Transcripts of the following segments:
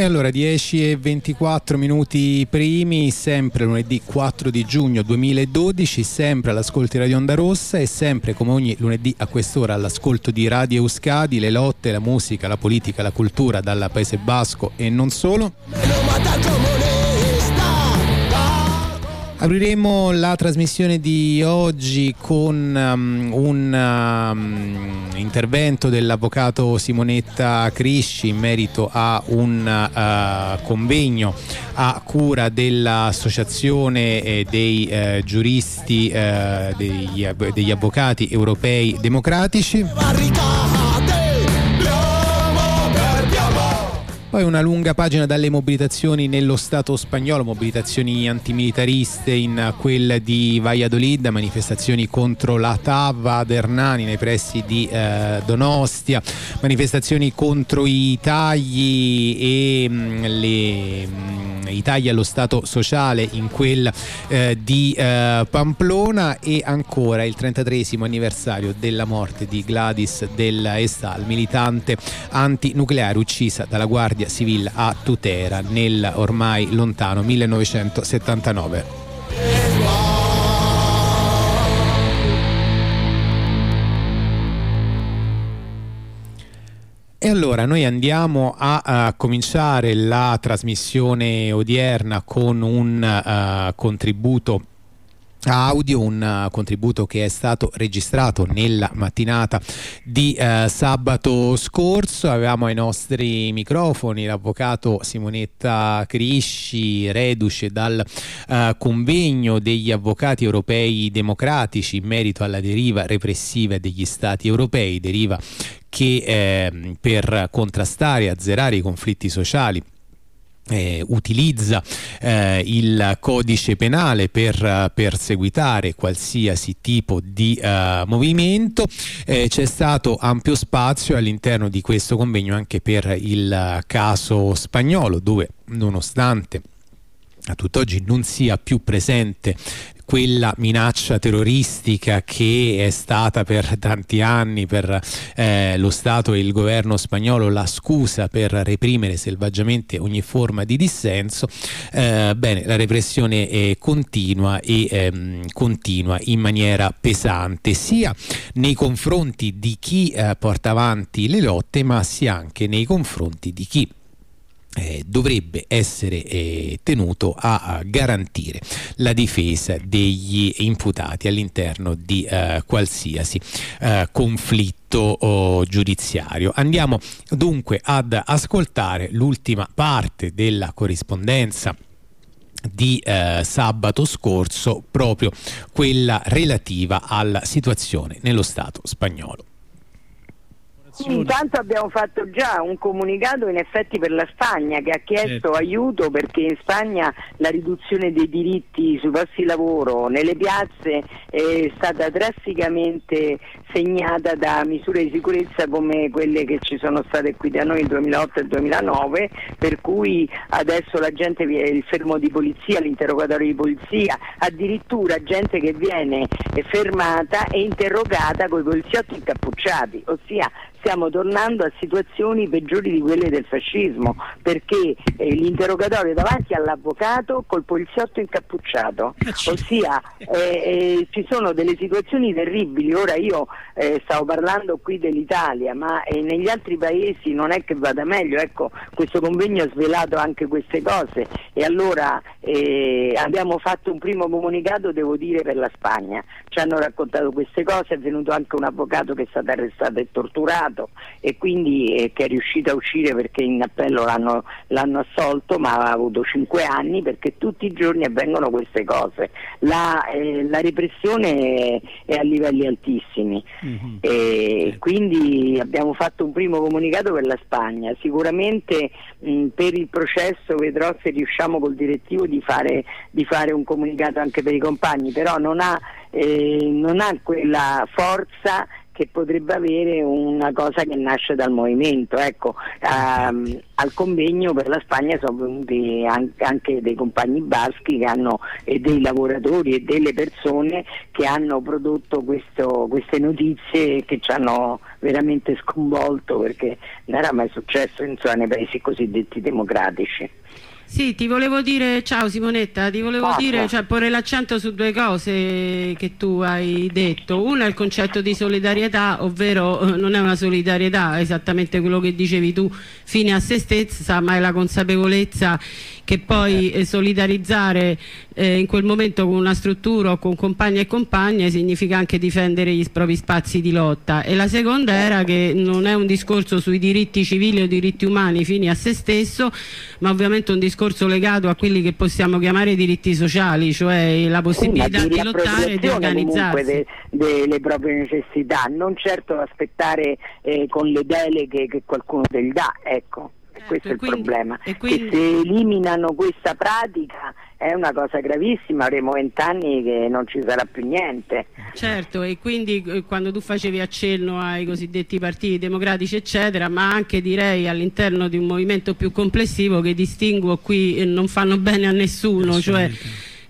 E allora 10 e 24 minuti primi, sempre lunedì 4 di giugno 2012, sempre all'ascolto di Radio Onda Rossa e sempre come ogni lunedì a quest'ora all'ascolto di Radio Euskadi, le lotte, la musica, la politica, la cultura dal Paese Basco e non solo. Apriremo la trasmissione di oggi con um, un um, intervento dell'avvocato Simonetta Crisci in merito a un uh, convegno a cura dell'Associazione eh, dei eh, giuristi eh, degli, degli avvocati europei democratici. Poi una lunga pagina dalle mobilitazioni nello Stato spagnolo, mobilitazioni antimilitariste in quel di Valladolid, manifestazioni contro la TAV ad Hernani nei pressi di eh, Donostia, manifestazioni contro i tagli e mh, mm, le, mh, mm, i allo Stato sociale in quel eh, di eh, Pamplona e ancora il 33 anniversario della morte di Gladys del Estal, militante antinucleare uccisa dalla Guardia Guardia Civile a Tutera nel ormai lontano 1979. E allora noi andiamo a, a, cominciare la trasmissione odierna con un uh, contributo audio, un uh, contributo che è stato registrato nella mattinata di uh, sabato scorso. Avevamo ai nostri microfoni l'avvocato Simonetta Crisci, reduce dal uh, convegno degli avvocati europei democratici in merito alla deriva repressiva degli stati europei, deriva che eh, per contrastare e azzerare i conflitti sociali eh, utilizza eh, il codice penale per uh, perseguitare qualsiasi tipo di uh, movimento. Eh, c'è stato ampio spazio all'interno di questo convegno anche per il caso spagnolo dove nonostante a tutt'oggi non sia più presente quella minaccia terroristica che è stata per tanti anni per eh, lo Stato e il governo spagnolo la scusa per reprimere selvaggiamente ogni forma di dissenso, eh, bene, la repressione eh, continua e ehm, continua in maniera pesante sia nei confronti di chi eh, porta avanti le lotte ma sia anche nei confronti di chi eh, dovrebbe essere eh, tenuto a, a, garantire la difesa degli imputati all'interno di eh, qualsiasi eh, conflitto oh, giudiziario. Andiamo dunque ad ascoltare l'ultima parte della corrispondenza di eh, sabato scorso, proprio quella relativa alla situazione nello Stato spagnolo. Intanto abbiamo fatto già un comunicato in effetti per la Spagna che ha chiesto certo. aiuto perché in Spagna la riduzione dei diritti sui posti di lavoro nelle piazze è stata drasticamente segnata da misure di sicurezza come quelle che ci sono state qui da noi nel 2008 e 2009 per cui adesso la gente il fermo di polizia, l'interrogatorio di polizia, addirittura gente che viene fermata e interrogata con i poliziotti incappucciati, ossia stiamo tornando a situazioni peggiori di quelle del fascismo, perché eh, l'interrogatorio davanti all'avvocato col poliziotto incappucciato, eh, ossia eh, eh, ci sono delle situazioni terribili, ora io eh, stavo parlando qui dell'Italia, ma negli altri paesi non è che vada meglio, ecco questo convegno ha svelato anche queste cose. E allora abbiamo fatto un primo comunicato, devo dire, per la Spagna, ci hanno raccontato queste cose, è venuto anche un avvocato che è stato arrestato e torturato, avvocato e quindi eh, che è riuscito a uscire perché in appello l'hanno, l'hanno assolto ma ha avuto 5 anni perché tutti i giorni avvengono queste cose. La, eh, la repressione è, a livelli altissimi mm-hmm. e quindi abbiamo fatto un primo comunicato per la Spagna. Sicuramente mh, per il processo vedrò se riusciamo col direttivo di fare, di fare un comunicato anche per i compagni, però non ha, eh, non ha quella forza che potrebbe avere una cosa che nasce dal movimento. Ecco, ehm, al convegno per la Spagna sono venuti anche dei compagni baschi hanno, e dei lavoratori e delle persone che hanno prodotto questo, queste notizie che ci hanno veramente sconvolto perché non era mai successo insomma, nei paesi cosiddetti democratici. Sì, ti volevo dire, ciao Simonetta, ti volevo Passa. dire, cioè porre l'accento su due cose che tu hai detto. Una è il concetto di solidarietà, ovvero eh, non è una solidarietà esattamente quello che dicevi tu, fine a se stessa, ma è la consapevolezza che poi eh, solidarizzare eh, in quel momento con una struttura o con compagni e compagne significa anche difendere gli propri spazi di lotta. E la seconda era che non è un discorso sui diritti civili o diritti umani fini a se stesso, ma ovviamente un discorso discorso legato a quelli che possiamo chiamare diritti sociali, cioè la possibilità di, lottare e di organizzarsi. De, delle proprie necessità, non certo aspettare eh, con le deleghe che qualcuno te li dà, ecco. Certo, questo è il quindi, problema. Quindi... Che se eliminano questa pratica è una cosa gravissima, avremo vent'anni che non ci sarà più niente. Certo, e quindi eh, quando tu facevi accenno ai cosiddetti partiti democratici, eccetera, ma anche direi all'interno di un movimento più complessivo che distinguo qui non fanno bene a nessuno, cioè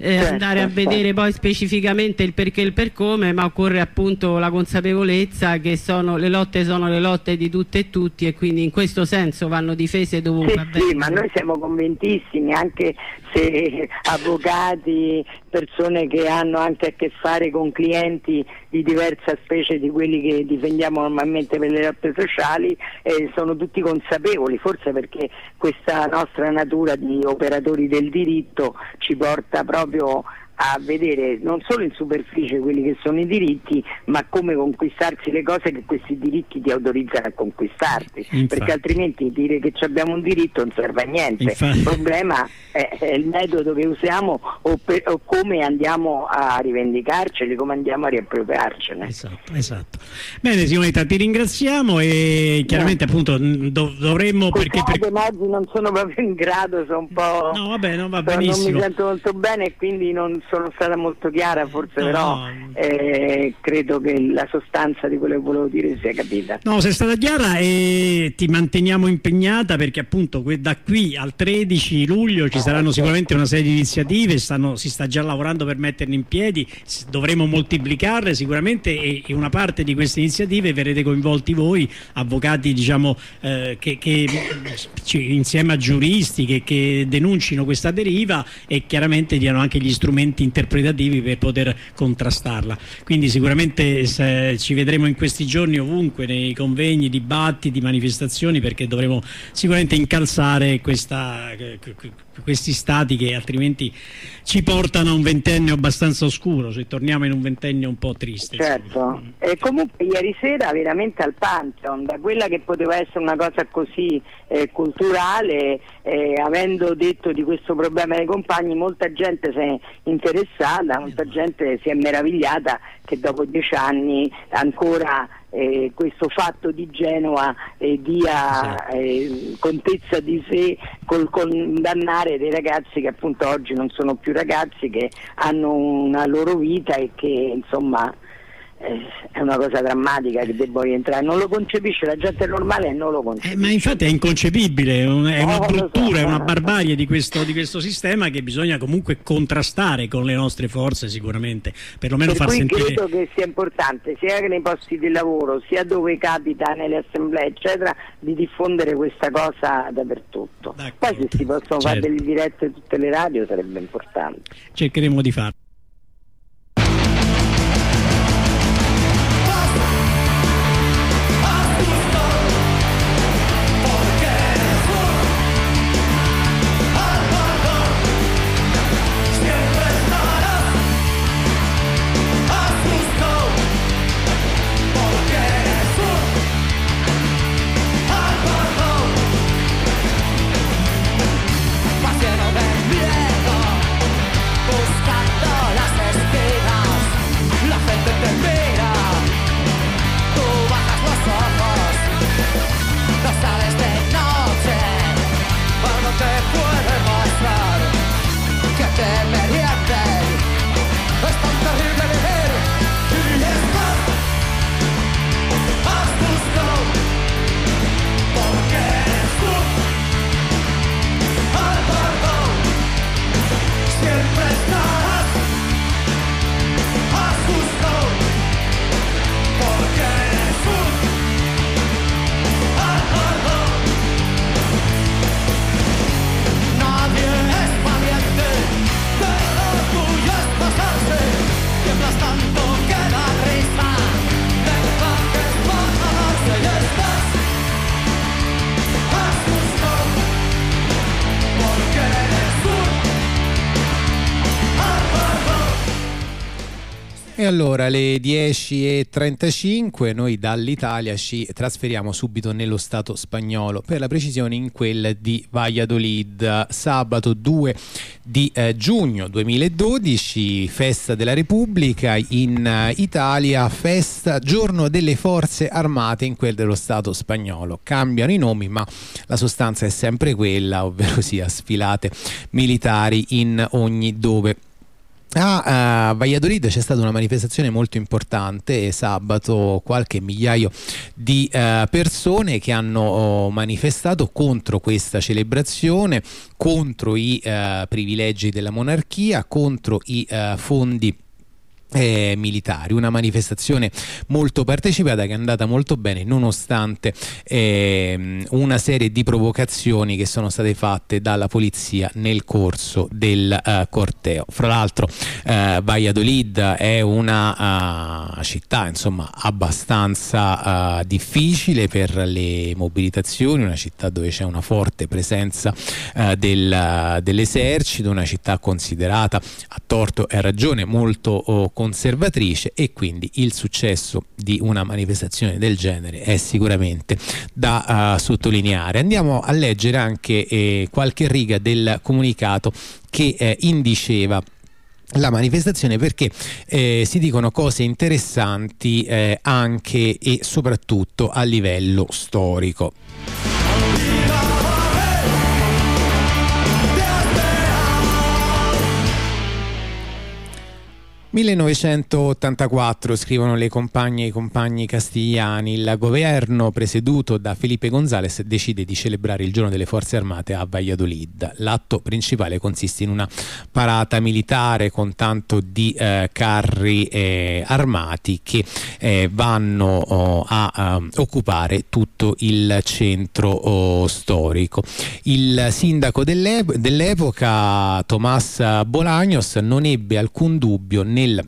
eh, certo, andare a vedere poi specificamente il perché e il per come, ma occorre appunto la consapevolezza che sono, le lotte sono le lotte di tutte e tutti e quindi in questo senso vanno difese dovunque. Sì, sì, ma noi siamo convintissimi, anche se avvocati, persone che hanno anche a che fare con clienti di diversa specie di quelli che difendiamo normalmente per le lotte sociali, eh, sono tutti consapevoli, forse perché questa nostra natura di operatori del diritto ci porta proprio proprio a vedere non solo in superficie quelli che sono i diritti, ma come conquistarsi le cose che questi diritti ti autorizzano a conquistarti, Infatti. perché altrimenti dire che abbiamo un diritto non serve a niente. Infatti. Il problema è, è, il metodo che usiamo o, per, o, come andiamo a rivendicarceli, come andiamo a riappropriarcene. Esatto, esatto. Bene Simonetta, ti ringraziamo e chiaramente no. appunto dov dovremmo... Perché per... oggi non sono proprio in grado, sono un po'... No, vabbè, non va benissimo. Non mi sento molto bene e quindi non sono stata molto chiara, forse no. però eh, credo che la sostanza di quello che volevo dire sia capita. No, sei stata chiara e ti manteniamo impegnata perché appunto da qui al 13 luglio ci saranno sicuramente una serie di iniziative, stanno, si sta già lavorando per metterle in piedi, dovremo moltiplicarle sicuramente e in una parte di queste iniziative verrete coinvolti voi, avvocati diciamo eh, che, che insieme a giuristi che, che denuncino questa deriva e chiaramente diano anche gli strumenti strumenti interpretativi per poter contrastarla. Quindi sicuramente ci vedremo in questi giorni ovunque, nei convegni, dibattiti, manifestazioni, perché dovremo sicuramente incalzare questa, questi stati che altrimenti ci portano a un ventennio abbastanza oscuro, se torniamo in un ventennio un po' triste. Certo, e comunque ieri sera veramente al Pantheon, da quella che poteva essere una cosa così eh, culturale, eh, avendo detto di questo problema dei compagni, molta gente si è interessata, molta gente si è meravigliata che dopo dieci anni ancora eh, questo fatto di Genova eh, dia eh, contezza di sé col condannare dei ragazzi che appunto oggi non sono più ragazzi, che hanno una loro vita e che insomma è una cosa drammatica che debbo rientrare, non lo concepisce, la gente normale non lo concepisce. Eh, ma infatti è inconcepibile, è una oh, bruttura, so, è una barbarie di questo, di questo, sistema che bisogna comunque contrastare con le nostre forze sicuramente, perlomeno per far sentire... credo che sia importante, sia nei posti di lavoro, sia dove capita, nelle assemblee, eccetera, di diffondere questa cosa dappertutto. Poi se si possono certo. fare delle dirette tutte le radio sarebbe importante. Cercheremo di farlo. Allora le 10.35 noi dall'Italia ci trasferiamo subito nello Stato spagnolo, per la precisione in quel di Valladolid. Sabato 2 di eh, giugno 2012, festa della Repubblica in uh, Italia, festa giorno delle forze armate in quel dello Stato spagnolo. Cambiano i nomi ma la sostanza è sempre quella, ovvero sia sfilate militari in ogni dove a uh, Valladolid c'è stata una manifestazione molto importante sabato qualche migliaio di uh, persone che hanno oh, manifestato contro questa celebrazione, contro i uh, privilegi della monarchia, contro i fondi eh, militari, una manifestazione molto partecipata che è andata molto bene nonostante eh, una serie di provocazioni che sono state fatte dalla polizia nel corso del uh, corteo. Fra l'altro uh, Valladolid è una uh, città insomma abbastanza difficile per le mobilitazioni, una città dove c'è una forte presenza del, dell'esercito, una città considerata a torto e a ragione molto oh, conservatrice e quindi il successo di una manifestazione del genere è sicuramente da uh, sottolineare. Andiamo a leggere anche eh, qualche riga del comunicato che eh, indiceva la manifestazione perché eh, si dicono cose interessanti eh, anche e soprattutto a livello storico. 1984 scrivono le compagne e i compagni castigliani, il governo presieduto da Felipe González decide di celebrare il giorno delle forze armate a Valladolid. L'atto principale consiste in una parata militare con tanto di eh, carri eh, armati che eh, vanno oh, a, a, occupare tutto il centro oh, storico. Il sindaco dell'epoca, Tomás Bolaños, non ebbe alcun dubbio nel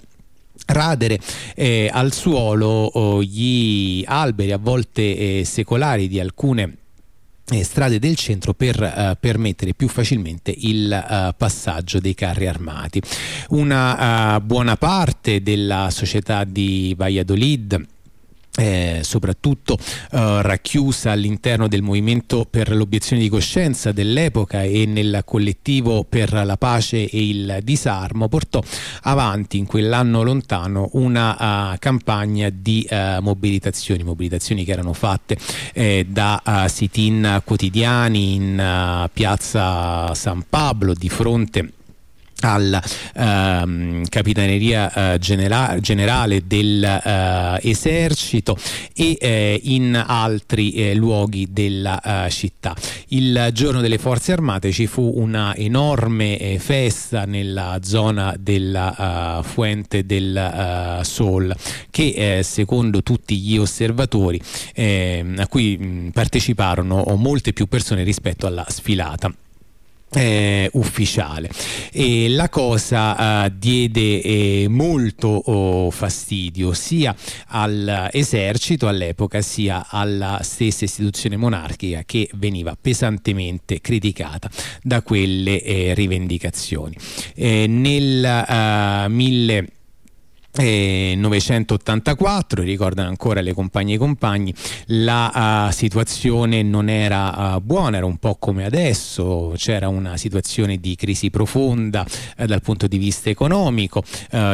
radere eh, al suolo oh, gli alberi a volte eh, secolari di alcune eh, strade del centro per uh, permettere più facilmente il uh, passaggio dei carri armati. Una uh, buona parte della società di Valladolid eh, soprattutto eh, racchiusa all'interno del movimento per l'obiezione di coscienza dell'epoca e nel collettivo per la pace e il disarmo, portò avanti in quell'anno lontano una uh, campagna di uh, mobilitazioni, mobilitazioni che erano fatte eh, da uh, sit-in quotidiani in piazza San Pablo di fronte alla ehm, capitaneria eh, genera generale dell'esercito eh, e eh, in altri eh, luoghi della eh, città. Il giorno delle forze armate ci fu una enorme eh, festa nella zona della Fuente del Sol che secondo tutti gli osservatori ehm, a cui mh, parteciparono molte più persone rispetto alla sfilata eh, ufficiale. E la cosa eh, diede eh, molto oh, fastidio sia all'esercito all'epoca sia alla stessa istituzione monarchica che veniva pesantemente criticata da quelle eh, rivendicazioni. Eh, nel 1000 eh, 984, ricordano ancora le compagne e i compagni, la uh, situazione non era uh, buona, era un po' come adesso, c'era una situazione di crisi profonda uh, dal punto di vista economico,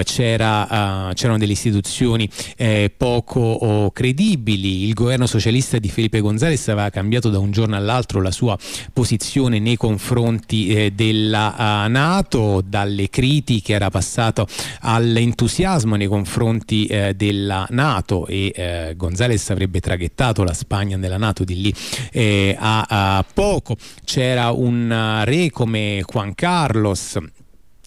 c'era, c'erano delle istituzioni eh, poco oh, credibili, il governo socialista di Felipe González aveva cambiato da un giorno all'altro la sua posizione nei confronti eh, della Nato, dalle critiche era passato all'entusiasmo entusiasmo nei confronti eh, della Nato e eh, Gonzales avrebbe traghettato la Spagna nella Nato di lì eh, a, a poco. C'era un re come Juan Carlos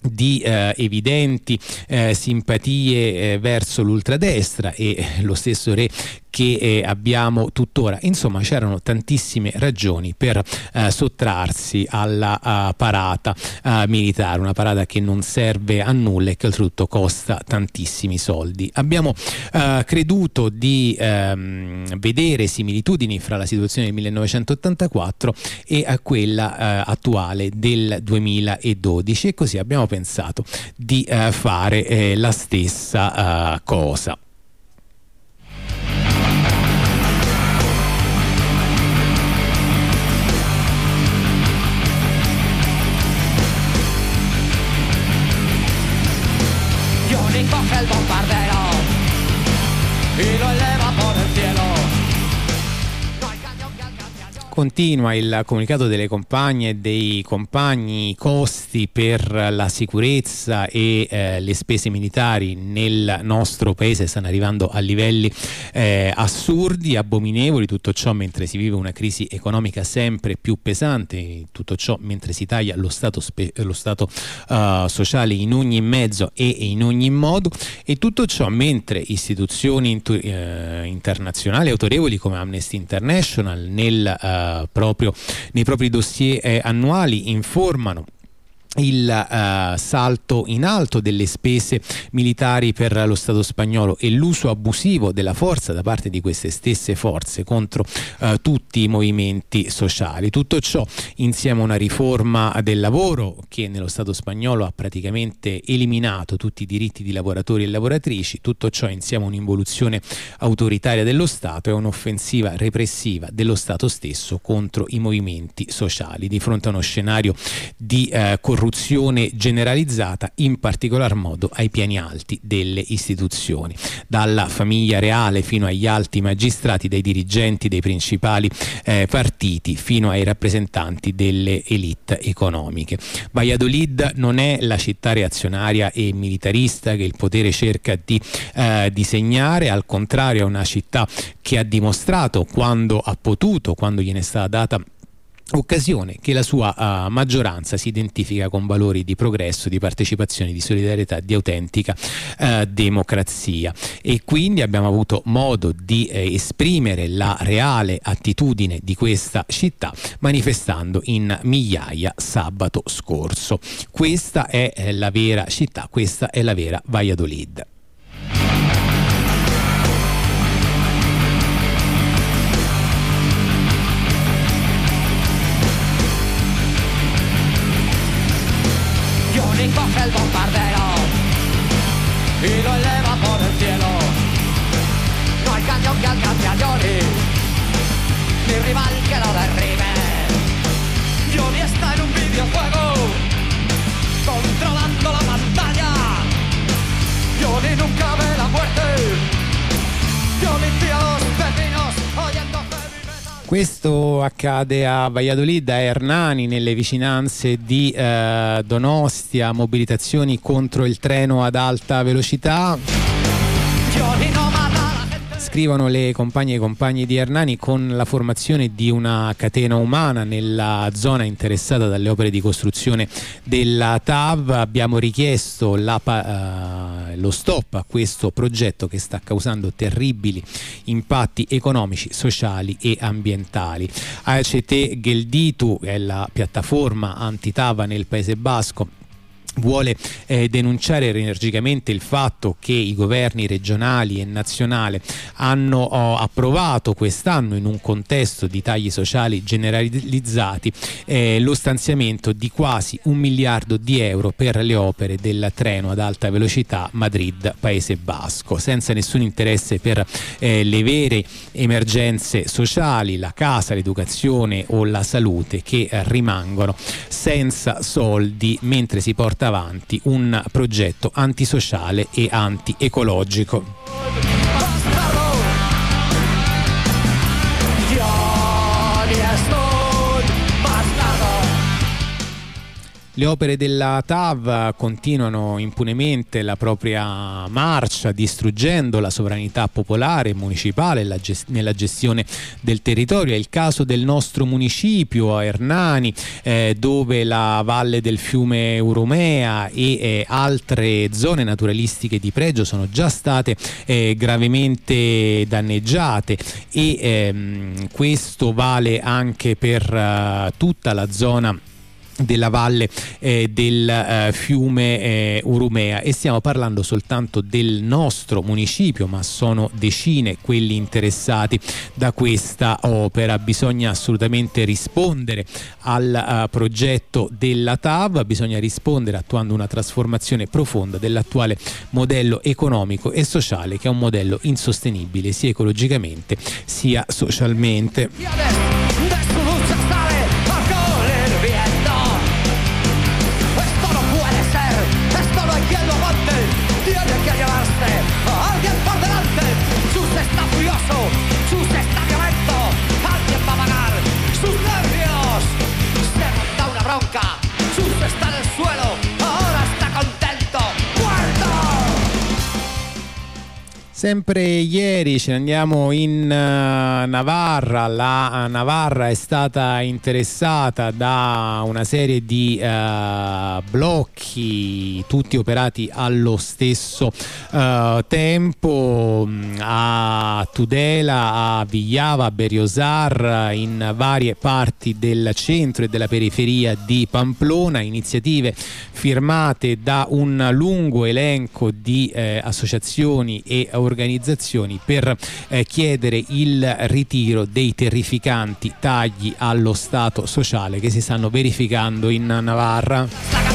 di eh, evidenti eh, simpatie eh, verso l'ultradestra e lo stesso re che eh, abbiamo tuttora. Insomma, c'erano tantissime ragioni per eh, sottrarsi alla uh, parata uh, militare, una parata che non serve a nulla e che oltretutto costa tantissimi soldi. Abbiamo uh, creduto di um, vedere similitudini fra la situazione del 1984 e a quella attuale del 2012 e così abbiamo pensato di eh, fare eh, la stessa cosa. coge el bombardero y lo eleva Continua il comunicato delle compagne e dei compagni, i costi per la sicurezza e eh, le spese militari nel nostro paese stanno arrivando a livelli eh, assurdi, abominevoli, tutto ciò mentre si vive una crisi economica sempre più pesante, tutto ciò mentre si taglia lo stato, lo stato uh, sociale in ogni mezzo e in ogni modo. E tutto ciò mentre istituzioni eh, internazionali autorevoli come Amnesty International nel uh, proprio nei propri dossier eh, annuali informano il uh, salto in alto delle spese militari per lo Stato spagnolo e l'uso abusivo della forza da parte di queste stesse forze contro uh, tutti i movimenti sociali. Tutto ciò insieme a una riforma del lavoro che nello Stato spagnolo ha praticamente eliminato tutti i diritti di lavoratori e lavoratrici, tutto ciò insieme a un'involuzione autoritaria dello Stato e un'offensiva repressiva dello Stato stesso contro i movimenti sociali di fronte a uno scenario di uh, corruzione corruzione generalizzata, in particolar modo ai piani alti delle istituzioni, dalla famiglia reale fino agli alti magistrati, dai dirigenti dei principali eh, partiti fino ai rappresentanti delle elite economiche. Valladolid non è la città reazionaria e militarista che il potere cerca di eh, disegnare, al contrario è una città che ha dimostrato quando ha potuto, quando gliene è stata data occasione che la sua uh, maggioranza si identifica con valori di progresso, di partecipazione, di solidarietà, di autentica uh, democrazia e quindi abbiamo avuto modo di eh, esprimere la reale attitudine di questa città manifestando in migliaia sabato scorso. Questa è eh, la vera città, questa è la vera Valladolid. No hay cañón que alcance a Johnny, ni rival que lo derribe. Johnny está en un videojuego, controlando la pantalla. Johnny nunca ve la muerte. Johnny tira los vecinos oyendo Questo accade a Valladolid, a Hernani, nelle vicinanze di eh, Donostia, mobilitazioni contro il treno ad alta velocità scrivono le compagne e i compagni di Hernani con la formazione di una catena umana nella zona interessata dalle opere di costruzione della TAV. Abbiamo richiesto la, uh, lo stop a questo progetto che sta causando terribili impatti economici, sociali e ambientali. ACT Gelditu è la piattaforma anti-TAV nel Paese Basco vuole eh, denunciare energicamente il fatto che i governi regionali e nazionali hanno oh, approvato quest'anno in un contesto di tagli sociali generalizzati eh, lo stanziamento di quasi un miliardo di euro per le opere del treno ad alta velocità Madrid-Paese Basco senza nessun interesse per eh, le vere emergenze sociali la casa, l'educazione o la salute che rimangono senza soldi mentre si porta porta avanti un progetto antisociale e anti-ecologico. Le opere della TAV continuano impunemente la propria marcia distruggendo la sovranità popolare e municipale nella gestione del territorio. È il caso del nostro municipio a Ernani eh, dove la valle del fiume Urumea e eh, altre zone naturalistiche di pregio sono già state eh, gravemente danneggiate e ehm, questo vale anche per uh, tutta la zona della valle eh, del eh, fiume eh, Urumea. E stiamo parlando soltanto del nostro municipio ma sono decine quelli interessati da questa opera. Bisogna assolutamente rispondere al uh, progetto della TAV bisogna rispondere attuando una trasformazione profonda dell'attuale modello economico e sociale che è un modello insostenibile sia ecologicamente sia socialmente Sempre ieri ce ne andiamo in uh, Navarra, la uh, Navarra è stata interessata da una serie di uh, blocchi, tutti operati allo stesso tempo, mm, a Tudela, a Vigliava, a Beriosar, in varie parti del centro e della periferia di Pamplona, iniziative firmate da un lungo elenco di eh, associazioni e organizzazioni organizzazioni per eh, chiedere il ritiro dei terrificanti tagli allo Stato sociale che si stanno verificando in Navarra.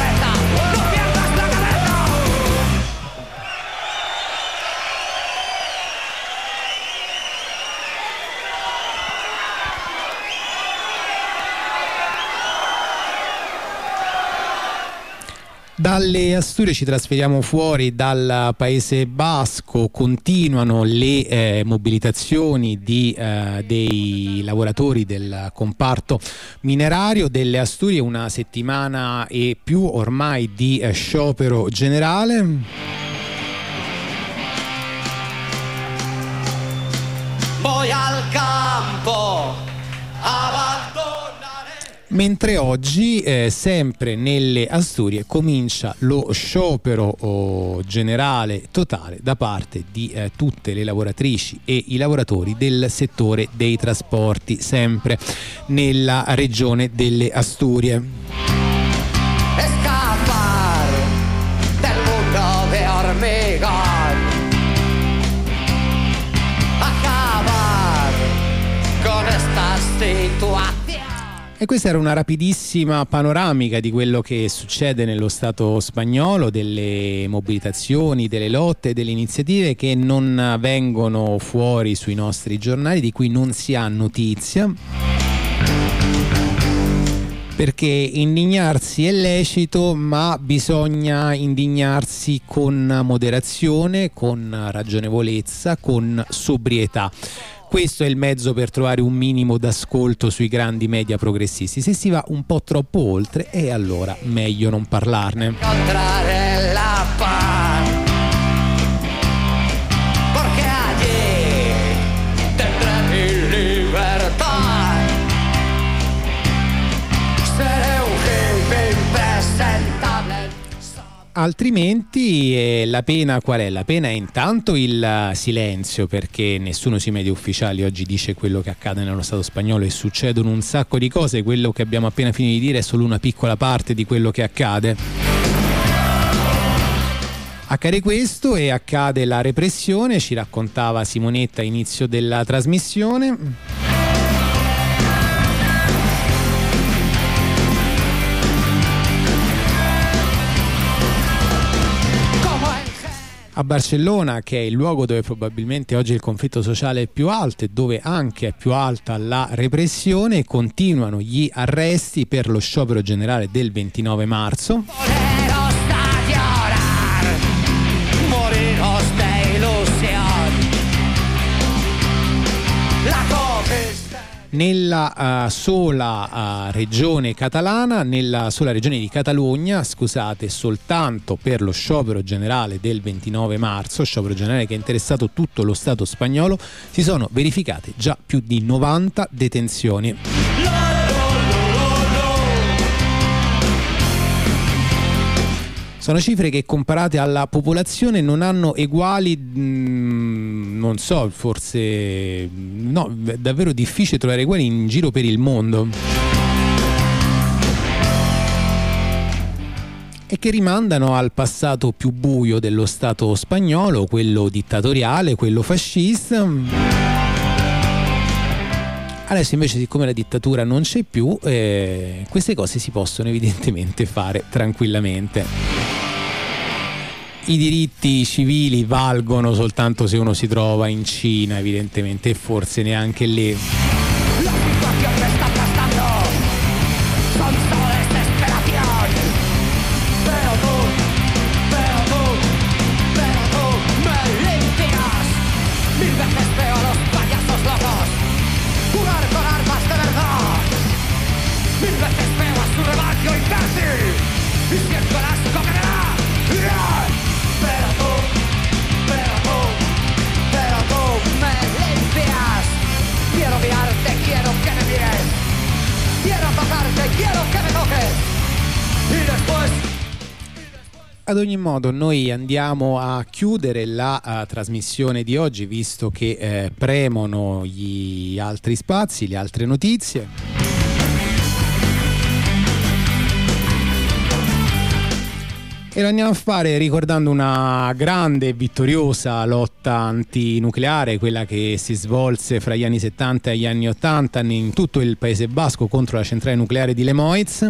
Dalle Asturie ci trasferiamo fuori dal Paese Basco, continuano le eh, mobilitazioni di, eh, dei lavoratori del comparto minerario delle Asturie, una settimana e più ormai di eh, sciopero generale. Mentre oggi eh, sempre nelle Asturie comincia lo sciopero oh, generale totale da parte di eh, tutte le lavoratrici e i lavoratori del settore dei trasporti sempre nella regione delle Asturie. E questa era una rapidissima panoramica di quello che succede nello Stato spagnolo, delle mobilitazioni, delle lotte, delle iniziative che non vengono fuori sui nostri giornali, di cui non si ha notizia. Perché indignarsi è lecito ma bisogna indignarsi con moderazione, con ragionevolezza, con sobrietà questo è il mezzo per trovare un minimo d'ascolto sui grandi media progressisti. Se si va un po' troppo oltre, e allora meglio non parlarne. Altrimenti eh, la pena qual è? La pena è intanto il silenzio perché nessuno sui media ufficiali oggi dice quello che accade nello Stato spagnolo e succedono un sacco di cose, quello che abbiamo appena finito di dire è solo una piccola parte di quello che accade. Accade questo e accade la repressione, ci raccontava Simonetta all'inizio della trasmissione. A Barcellona, che è il luogo dove probabilmente oggi il conflitto sociale è più alto e dove anche è più alta la repressione, continuano gli arresti per lo sciopero generale del 29 marzo. Nella uh, sola uh, regione catalana, nella sola regione di Catalogna, scusate, soltanto per lo sciopero generale del 29 marzo, sciopero generale che ha interessato tutto lo Stato spagnolo, si sono verificate già più di 90 detenzioni. Sono cifre che comparate alla popolazione non hanno eguali, mh, mm, non so, forse no, è davvero difficile trovare eguali in giro per il mondo. e che rimandano al passato più buio dello Stato spagnolo, quello dittatoriale, quello fascista. Adesso invece siccome la dittatura non c'è più, eh, queste cose si possono evidentemente fare tranquillamente. I diritti civili valgono soltanto se uno si trova in Cina, evidentemente, e forse neanche lì. La situación me está aplastando Son solo desesperación Pero tú, pero tú, pero quiero que me toques Y después Ad ogni modo, noi andiamo a chiudere la uh, trasmissione di oggi, visto che eh, premono gli altri spazi, le altre notizie. E lo andiamo a fare ricordando una grande e vittoriosa lotta antinucleare, quella che si svolse fra gli anni 70 e gli anni 80 in tutto il Paese Basco contro la centrale nucleare di Lemoiz.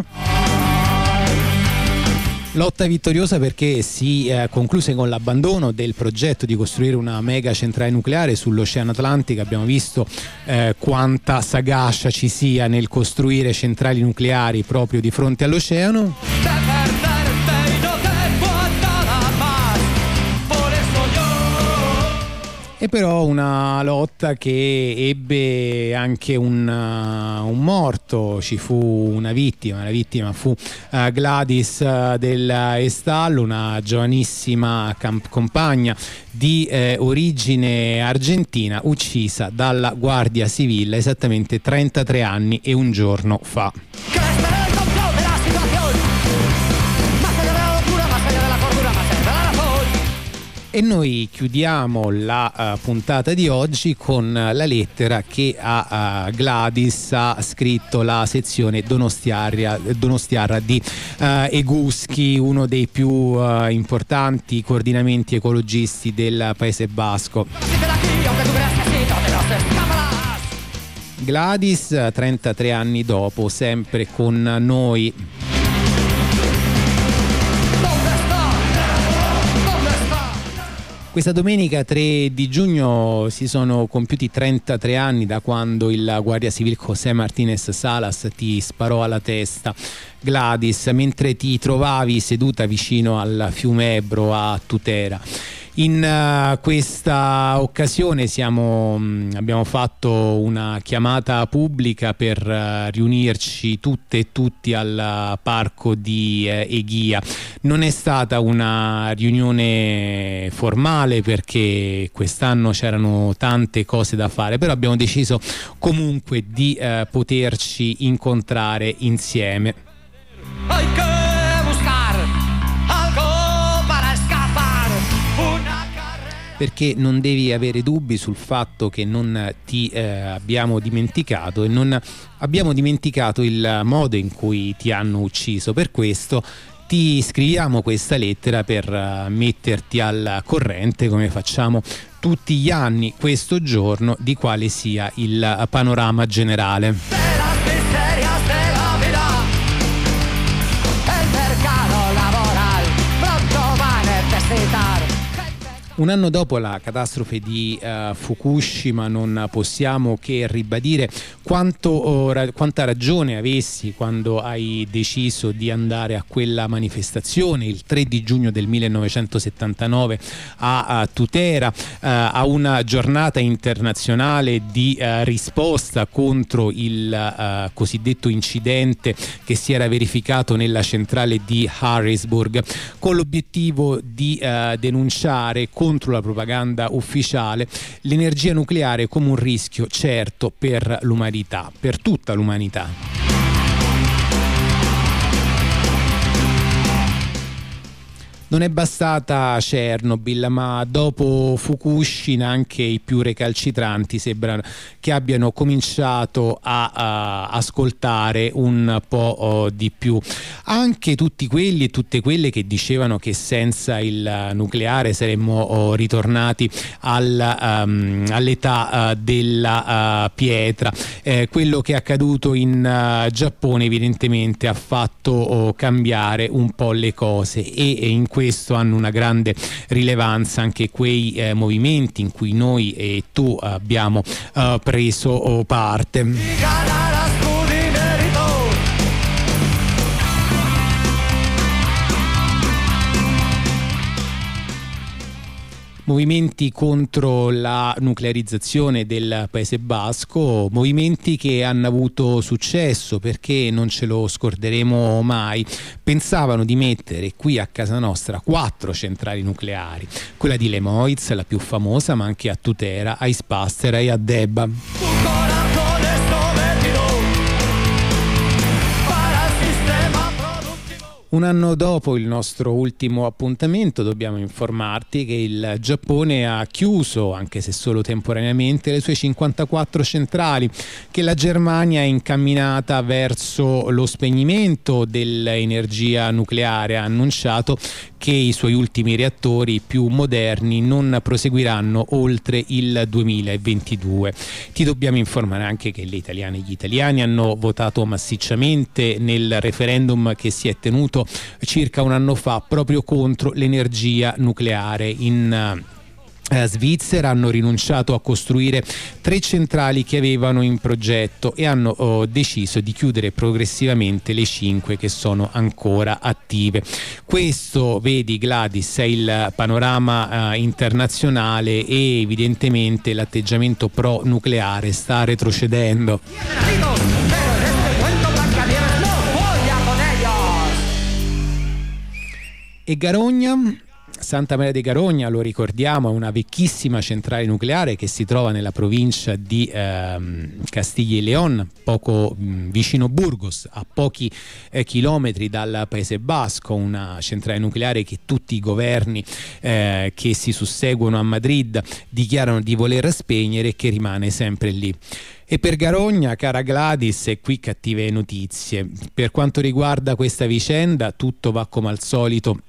Lotta vittoriosa perché si eh, concluse con l'abbandono del progetto di costruire una mega centrale nucleare sull'Oceano Atlantico. Abbiamo visto eh, quanta sagascia ci sia nel costruire centrali nucleari proprio di fronte all'oceano. E però una lotta che ebbe anche un, uh, un morto, ci fu una vittima, la vittima fu uh, Gladys uh, dell'Estallo, una giovanissima compagna di eh, origine argentina uccisa dalla Guardia Civile esattamente 33 anni e un giorno fa. E noi chiudiamo la uh, puntata di oggi con la lettera che a uh, Gladys ha scritto la sezione Donostiarra, Donostiarra di Eguschi, uno dei più importanti coordinamenti ecologisti del Paese Basco. Gladys, 33 anni dopo, sempre con noi. Questa domenica 3 di giugno si sono compiuti 33 anni da quando il guardia civile José Martinez Salas ti sparò alla testa. Gladys, mentre ti trovavi seduta vicino al fiume Ebro a Tutera. In uh, questa occasione siamo, mh, abbiamo fatto una chiamata pubblica per uh, riunirci tutte e tutti al parco di eh, Eghia. Non è stata una riunione formale perché quest'anno c'erano tante cose da fare, però abbiamo deciso comunque di eh, poterci incontrare insieme. Perché non devi avere dubbi sul fatto che non ti eh, abbiamo dimenticato e non abbiamo dimenticato il modo in cui ti hanno ucciso. Per questo ti scriviamo questa lettera per eh, metterti al corrente come facciamo tutti gli anni questo giorno di quale sia il panorama generale. Un anno dopo la catastrofe di eh, Fukushima non possiamo che ribadire quanto, oh, ra- quanta ragione avessi quando hai deciso di andare a quella manifestazione il 3 di giugno del 1979 a, a Tutera, eh, a una giornata internazionale di eh, risposta contro il cosiddetto incidente che si era verificato nella centrale di Harrisburg con l'obiettivo di denunciare contro la propaganda ufficiale l'energia nucleare come un rischio certo per l'umanità, per tutta l'umanità. Non è bastata Chernobyl, ma dopo Fukushima anche i più recalcitranti sembrano che abbiano cominciato a, a ascoltare un po' oh, di più. Anche tutti quelli e tutte quelle che dicevano che senza il nucleare saremmo oh, ritornati al, um, all'età uh, della uh, pietra. Eh, quello che è accaduto in uh, Giappone evidentemente ha fatto oh, cambiare un po' le cose e, e in questo hanno una grande rilevanza anche quei eh, movimenti in cui noi e tu abbiamo eh, preso oh, parte. Movimenti contro la nuclearizzazione del Paese Basco, movimenti che hanno avuto successo perché non ce lo scorderemo mai. Pensavano di mettere qui a casa nostra quattro centrali nucleari, quella di Lemoiz, la più famosa, ma anche a Tutera, a Ispastera e a Debba. Un anno dopo il nostro ultimo appuntamento dobbiamo informarti che il Giappone ha chiuso, anche se solo temporaneamente, le sue 54 centrali, che la Germania è incamminata verso lo spegnimento dell'energia nucleare, ha annunciato che i suoi ultimi reattori più moderni non proseguiranno oltre il 2022. Ti dobbiamo informare anche che le italiane e gli italiani hanno votato massicciamente nel referendum che si è tenuto circa un anno fa proprio contro l'energia nucleare in eh, Svizzera hanno rinunciato a costruire tre centrali che avevano in progetto e hanno oh, deciso di chiudere progressivamente le cinque che sono ancora attive. Questo, vedi Gladys, è il panorama eh, internazionale e evidentemente l'atteggiamento pro nucleare sta retrocedendo. E Garogna Santa Maria di Garogna, lo ricordiamo, è una vecchissima centrale nucleare che si trova nella provincia di ehm, Castiglia e Leon, poco mh, vicino Burgos, a pochi eh, chilometri dal Paese Basco, una centrale nucleare che tutti i governi eh, che si susseguono a Madrid dichiarano di voler spegnere e che rimane sempre lì. E per Garogna, cara Gladys, e qui cattive notizie. Per quanto riguarda questa vicenda, tutto va come al solito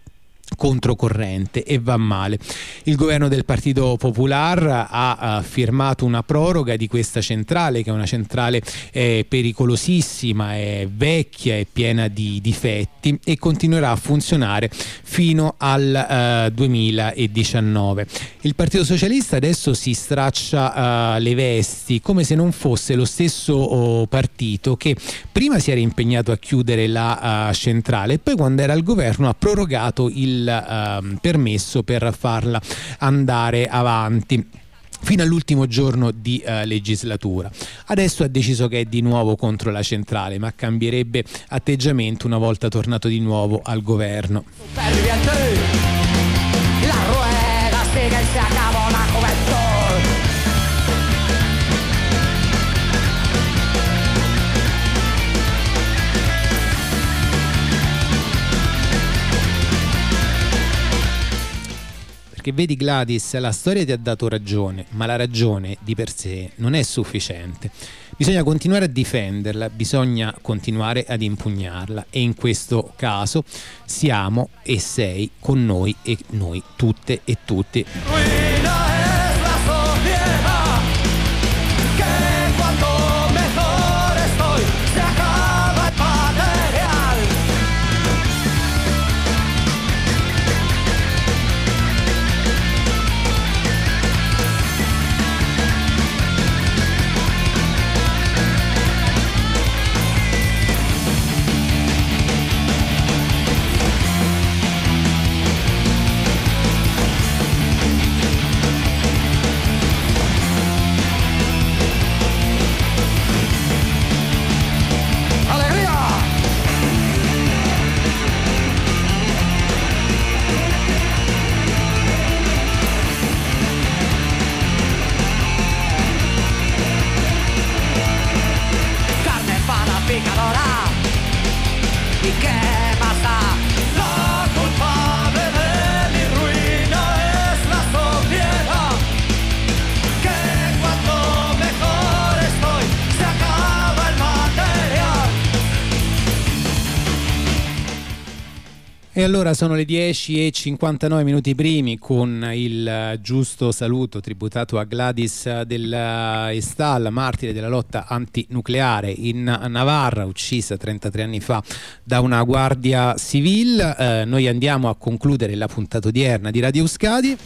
controcorrente e va male. Il governo del Partito Popolare ha, uh, firmato una proroga di questa centrale che è una centrale eh, pericolosissima, è vecchia e piena di difetti e continuerà a funzionare fino al uh, 2019. Il Partito Socialista adesso si straccia uh, le vesti come se non fosse lo stesso oh, partito che prima si era impegnato a chiudere la centrale e poi quando era al governo ha prorogato il il eh, permesso per farla andare avanti fino all'ultimo giorno di uh, legislatura. Adesso ha deciso che è di nuovo contro la centrale, ma cambierebbe atteggiamento una volta tornato di nuovo al governo. Perché vedi Gladys, la storia ti ha dato ragione, ma la ragione di per sé non è sufficiente. Bisogna continuare a difenderla, bisogna continuare ad impugnarla e in questo caso siamo e sei con noi e noi tutte e tutti. E allora sono le 10 e 59 minuti primi con il giusto saluto tributato a Gladys dell'Estal, martire della lotta antinucleare in Navarra, uccisa 33 anni fa da una guardia civile. Eh, noi andiamo a concludere la puntata odierna di Radio Euskadi.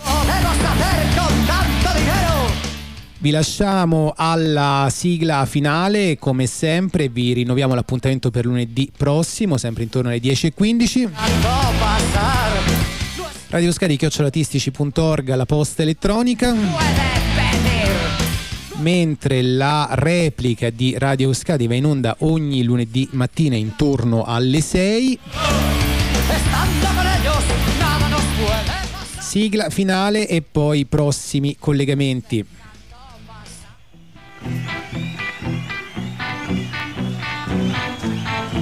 Vi lasciamo alla sigla finale, come sempre vi rinnoviamo l'appuntamento per lunedì prossimo, sempre intorno alle 10.15. Radio Scari chiocciolatistici.org la posta elettronica. Mentre la replica di Radio Euskadi va in onda ogni lunedì mattina intorno alle 6 sigla finale e poi prossimi collegamenti Bye.